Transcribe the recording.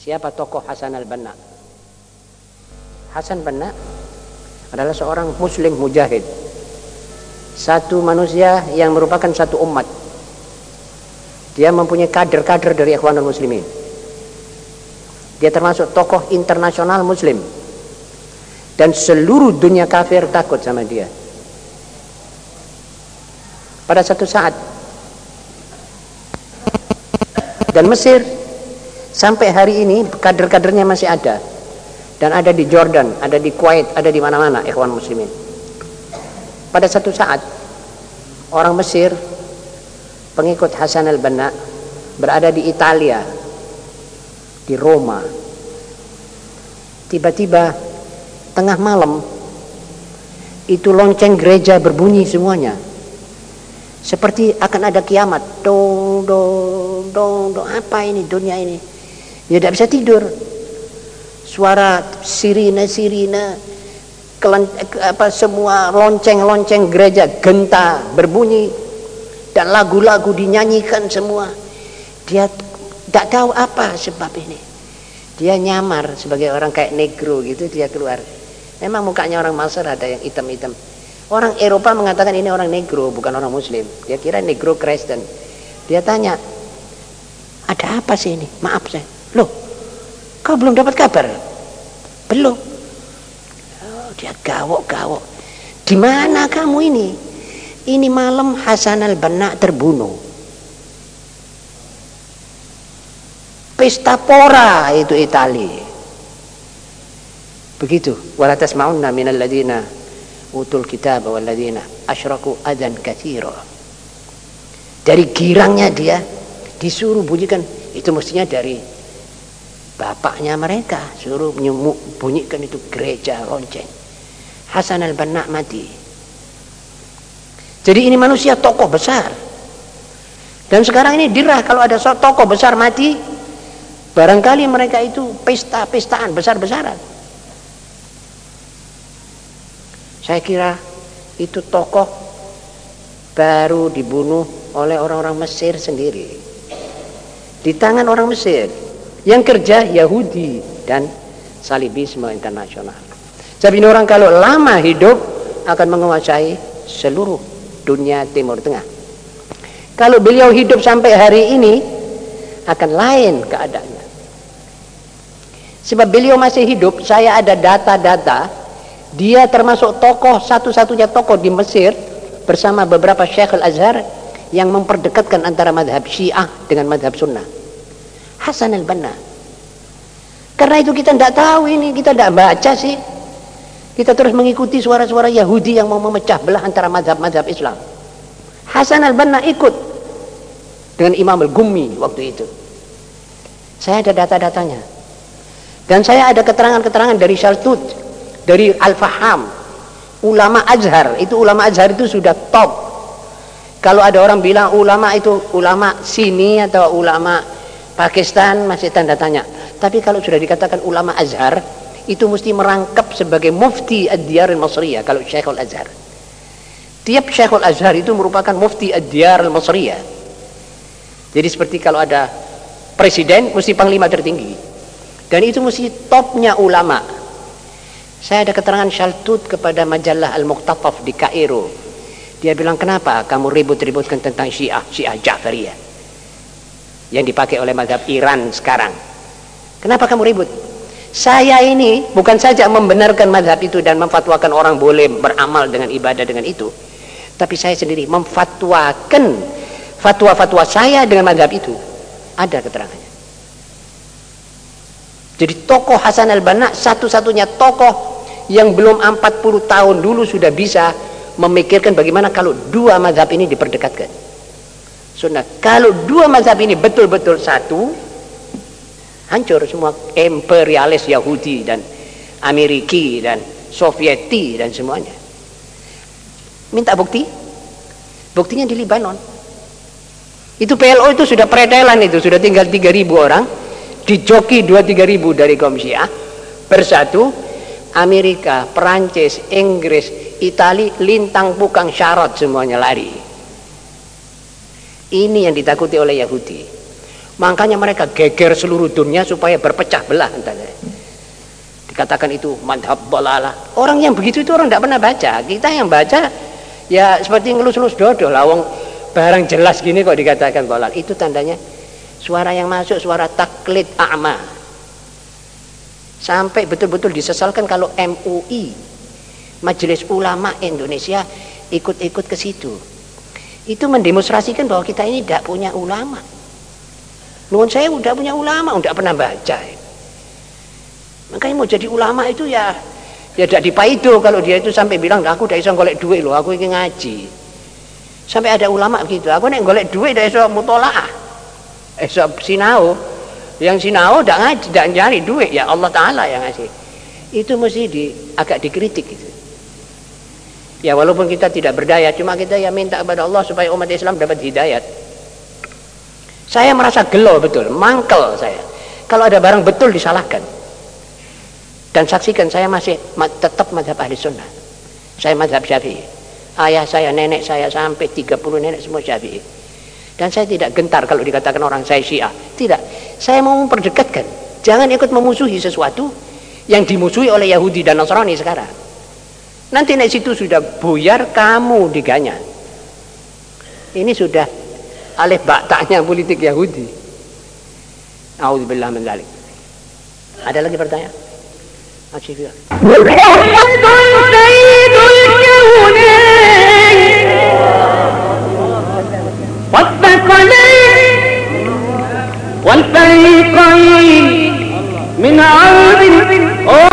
Siapa tokoh Hasan al-Banna? Hasan Banna adalah seorang muslim mujahid. Satu manusia yang merupakan satu umat. Dia mempunyai kader-kader dari Ikhwanul Muslimin. Dia termasuk tokoh internasional muslim. Dan seluruh dunia kafir takut sama dia. Pada satu saat dan Mesir Sampai hari ini kader-kadernya masih ada. Dan ada di Jordan, ada di Kuwait, ada di mana-mana ikhwan muslimin. Pada satu saat orang Mesir pengikut Hasan al-Banna berada di Italia di Roma. Tiba-tiba tengah malam itu lonceng gereja berbunyi semuanya. Seperti akan ada kiamat. Dong dong dong dong apa ini dunia ini? Ya tidak bisa tidur. Suara sirine-sirine apa semua lonceng-lonceng gereja genta berbunyi dan lagu-lagu dinyanyikan semua. Dia tidak tahu apa sebab ini. Dia nyamar sebagai orang kayak negro gitu dia keluar. Memang mukanya orang Masar ada yang hitam-hitam. Orang Eropa mengatakan ini orang negro bukan orang muslim. Dia kira negro Kristen. Dia tanya, ada apa sih ini? Maaf saya. Loh, kau belum dapat kabar? Belum. Oh, dia gawok-gawok. Di mana kamu ini? Ini malam Hasan al-Banna terbunuh. Pesta pora itu Itali. Begitu. Wala tasma'unna minal ladina utul kitab wal ladina asyraku adan katsira. Dari girangnya dia disuruh bunyikan itu mestinya dari bapaknya mereka suruh nyumuk bunyikan itu gereja lonceng. Hasan al-Banna mati. Jadi ini manusia tokoh besar. Dan sekarang ini dirah kalau ada tokoh besar mati barangkali mereka itu pesta-pestaan besar-besaran. Saya kira itu tokoh baru dibunuh oleh orang-orang Mesir sendiri. Di tangan orang Mesir yang kerja Yahudi dan salibisme internasional. Jadi orang kalau lama hidup akan menguasai seluruh dunia Timur Tengah. Kalau beliau hidup sampai hari ini akan lain keadaannya. Sebab beliau masih hidup, saya ada data-data dia termasuk tokoh satu-satunya tokoh di Mesir bersama beberapa Syekh Al-Azhar yang memperdekatkan antara madhab Syiah dengan madhab Sunnah. Hasan al-Banna. Karena itu kita tidak tahu ini, kita tidak baca sih. Kita terus mengikuti suara-suara Yahudi yang mau memecah belah antara mazhab-mazhab Islam. Hasan al-Banna ikut dengan Imam al-Gummi waktu itu. Saya ada data-datanya. Dan saya ada keterangan-keterangan dari Shaltut, dari Al-Faham, ulama Azhar. Itu ulama Azhar itu sudah top. Kalau ada orang bilang ulama itu ulama sini atau ulama Pakistan masih tanda tanya. Tapi kalau sudah dikatakan ulama Azhar, itu mesti merangkap sebagai mufti ad-diyar al-masriyah kalau Syekhul Azhar. Tiap Syekhul Azhar itu merupakan mufti ad-diyar al-masriyah. Jadi seperti kalau ada presiden mesti panglima tertinggi. Dan itu mesti topnya ulama. Saya ada keterangan Shaltut kepada majalah Al-Muqtataf di Kairo. Dia bilang, kenapa kamu ribut-ributkan tentang Syiah, Syiah Ja'fariyah? Yang dipakai oleh mazhab Iran sekarang. Kenapa kamu ribut? Saya ini bukan saja membenarkan mazhab itu dan memfatwakan orang boleh beramal dengan ibadah dengan itu. Tapi saya sendiri memfatwakan fatwa-fatwa saya dengan mazhab itu. Ada keterangannya. Jadi tokoh Hasan al-Banna satu-satunya tokoh yang belum 40 tahun dulu sudah bisa memikirkan bagaimana kalau dua mazhab ini diperdekatkan sunnah. Kalau dua mazhab ini betul-betul satu, hancur semua imperialis Yahudi dan Ameriki dan Sovieti dan semuanya. Minta bukti? Buktinya di Libanon. Itu PLO itu sudah pretelan itu, sudah tinggal 3000 orang, dijoki 2-3 ribu dari kaum Syiah, bersatu, Amerika, Perancis, Inggris, Itali, lintang pukang syarat semuanya lari. Ini yang ditakuti oleh Yahudi. Makanya mereka geger seluruh dunia supaya berpecah belah antara. Dikatakan itu madhab bolalah. Orang yang begitu itu orang tidak pernah baca. Kita yang baca ya seperti ngelus-ngelus dodo lawang barang jelas gini kok dikatakan bolal. Itu tandanya suara yang masuk suara taklid a'ma. Sampai betul-betul disesalkan kalau MUI Majelis Ulama Indonesia ikut-ikut ke situ. Itu mendemonstrasikan bahwa kita ini tidak punya ulama. Nuhun saya udah punya ulama, udah pernah baca. Makanya mau jadi ulama itu ya ya tidak dipaido kalau dia itu sampai bilang aku udah bisa golek duit loh, aku ingin ngaji. Sampai ada ulama begitu, aku nek golek duit udah iso mutolaah. Iso sinau. Yang sinau udah ngaji, udah nyari duit ya Allah taala yang ngasih. Itu mesti di agak dikritik gitu. Ya walaupun kita tidak berdaya, cuma kita ya minta kepada Allah supaya umat Islam dapat hidayat. Saya merasa gelo betul, mangkel saya. Kalau ada barang betul disalahkan. Dan saksikan saya masih tetap mazhab ahli sunnah. Saya mazhab syafi'i. Ayah saya, nenek saya sampai 30 nenek semua syafi'i. Dan saya tidak gentar kalau dikatakan orang saya syiah. Tidak. Saya mau memperdekatkan. Jangan ikut memusuhi sesuatu yang dimusuhi oleh Yahudi dan Nasrani sekarang. Nanti naik situ sudah buyar kamu diganya. Ini sudah alih baktaknya politik Yahudi. Alhamdulillah min Ada lagi pertanyaan? Asyik